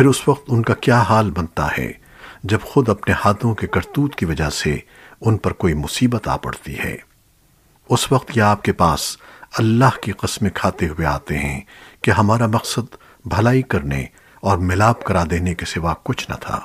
پھر اس وقت ان کا کیا حال بنتا ہے؟ جب خود اپنے ہاتھوں کے کرتوت کی وجہ سے ان پر کوئی مصیبت آ پڑتی ہے۔ اس وقت یہ آپ کے پاس اللہ کی قسمیں کھاتے ہوئے آتے ہیں کہ ہمارا مقصد بھلائی کرنے اور ملاپ کرا دینے کے سوا کچھ نہ تھا۔